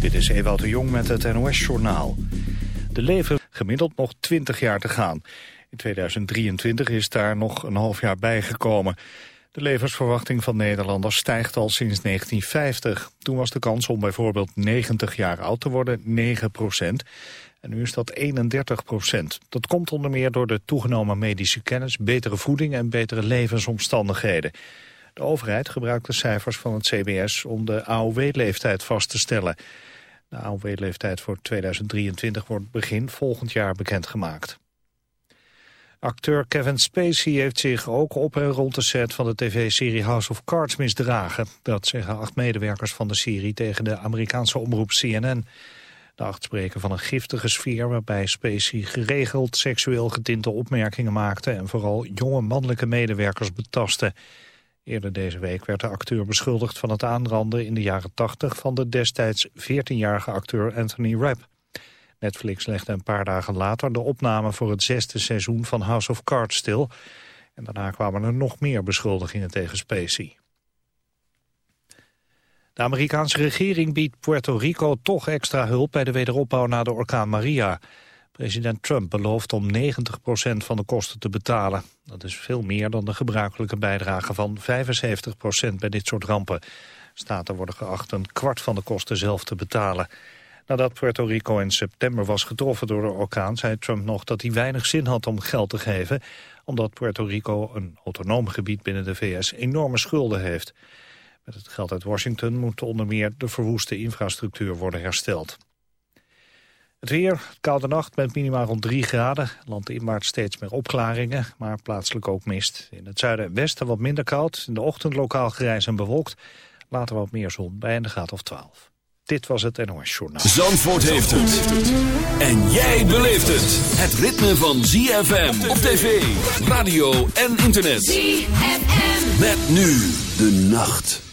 Dit is Ewout de Jong met het NOS-journaal. De leven gemiddeld nog 20 jaar te gaan. In 2023 is daar nog een half jaar bijgekomen. De levensverwachting van Nederlanders stijgt al sinds 1950. Toen was de kans om bijvoorbeeld 90 jaar oud te worden 9 procent. En nu is dat 31 procent. Dat komt onder meer door de toegenomen medische kennis, betere voeding en betere levensomstandigheden. De overheid gebruikt de cijfers van het CBS om de AOW-leeftijd vast te stellen. De AOW-leeftijd voor 2023 wordt begin volgend jaar bekendgemaakt. Acteur Kevin Spacey heeft zich ook op en rond de set van de tv-serie House of Cards misdragen. Dat zeggen acht medewerkers van de serie tegen de Amerikaanse omroep CNN. De acht spreken van een giftige sfeer waarbij Spacey geregeld seksueel getinte opmerkingen maakte en vooral jonge mannelijke medewerkers betastte. Eerder deze week werd de acteur beschuldigd van het aanranden in de jaren 80 van de destijds 14-jarige acteur Anthony Rapp. Netflix legde een paar dagen later de opname voor het zesde seizoen van House of Cards stil. En daarna kwamen er nog meer beschuldigingen tegen Spacey. De Amerikaanse regering biedt Puerto Rico toch extra hulp bij de wederopbouw na de orkaan Maria. President Trump belooft om 90% van de kosten te betalen. Dat is veel meer dan de gebruikelijke bijdrage van 75% bij dit soort rampen. Staten worden geacht een kwart van de kosten zelf te betalen. Nadat Puerto Rico in september was getroffen door de orkaan... zei Trump nog dat hij weinig zin had om geld te geven... omdat Puerto Rico, een autonoom gebied binnen de VS, enorme schulden heeft. Met het geld uit Washington moet onder meer de verwoeste infrastructuur worden hersteld. Het weer, koude nacht met minima rond 3 graden. Landinwaarts steeds meer opklaringen, maar plaatselijk ook mist. In het zuiden en westen wat minder koud. In de ochtend lokaal grijs en bewolkt. Later wat meer zon bij een graad of 12. Dit was het NOS Journaal. Zandvoort heeft het. En jij beleeft het. Het ritme van ZFM op tv, radio en internet. ZFM. Met nu de nacht.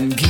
And give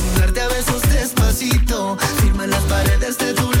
desde tu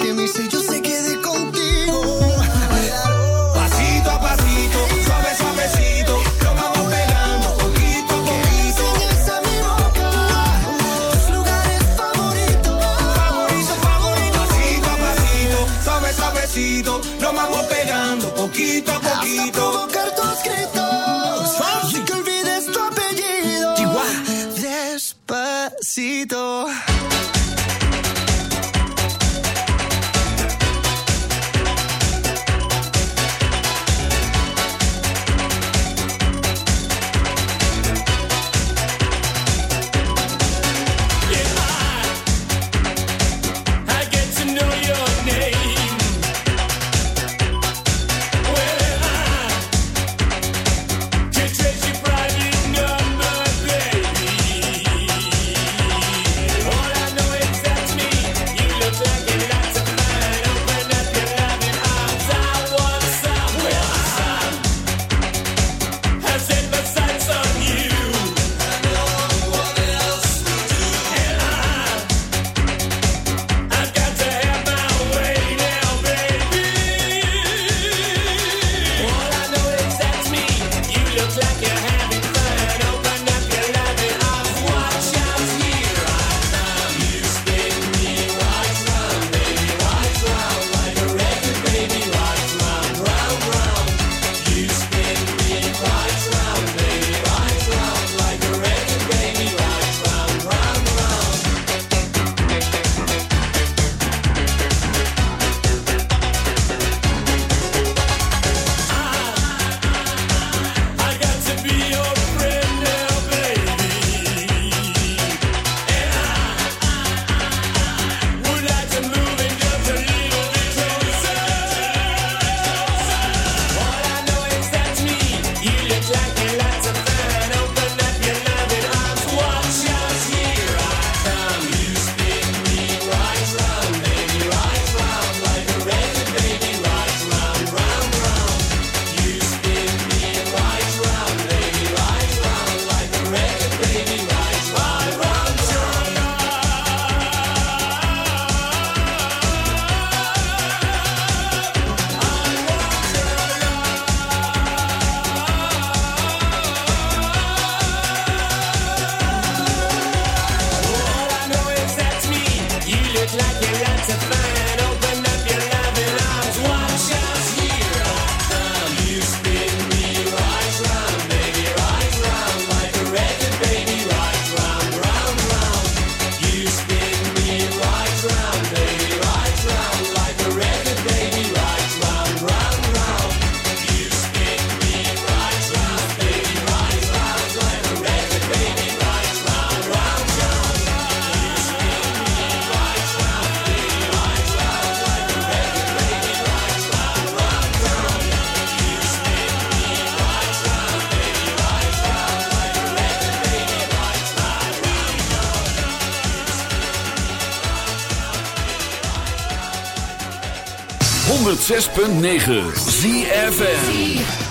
106.9 ZFN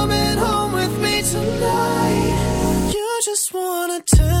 just wanna tell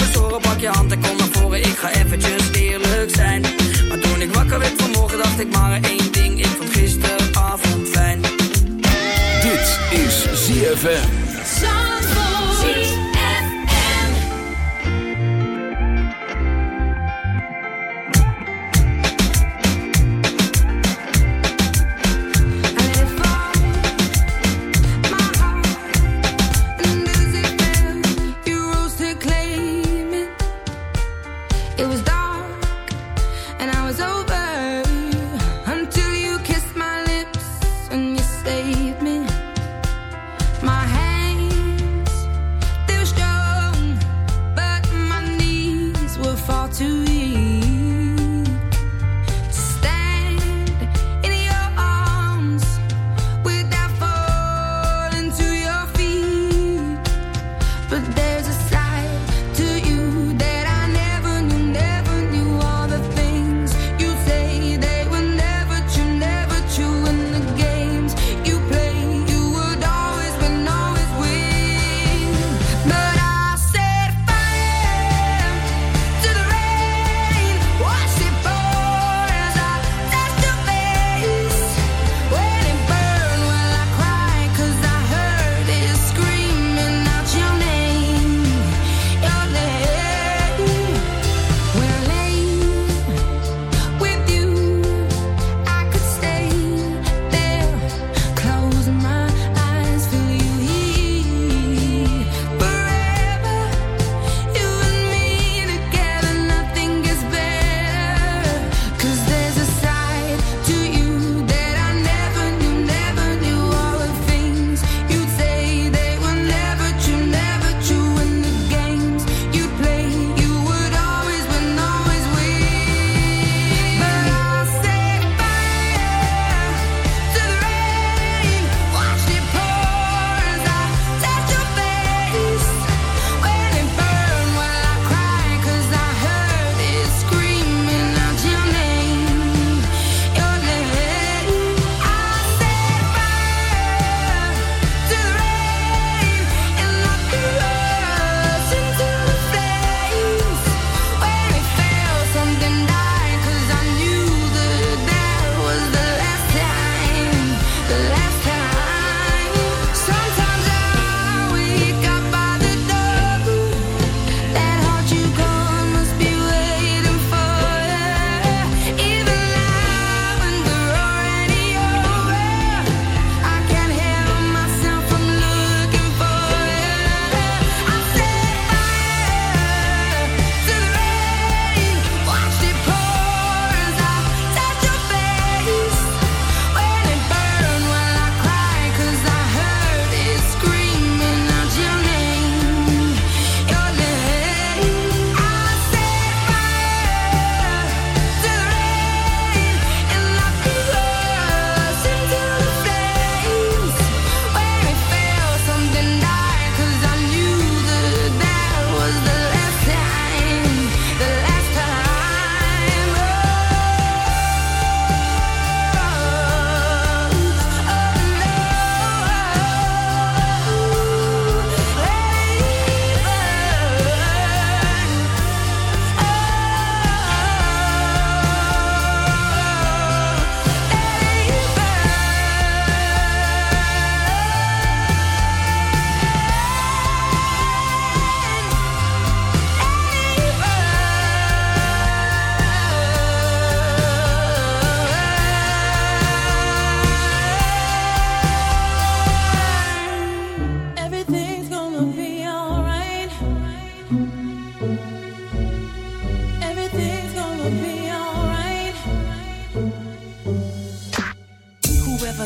je hand en kom naar voren. Ik ga eventjes eerlijk zijn. Maar toen ik wakker werd vanmorgen, dacht ik maar één ding. Ik vond gisteravond fijn. Dit is ZFM.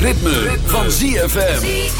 Ritme, van ZFM.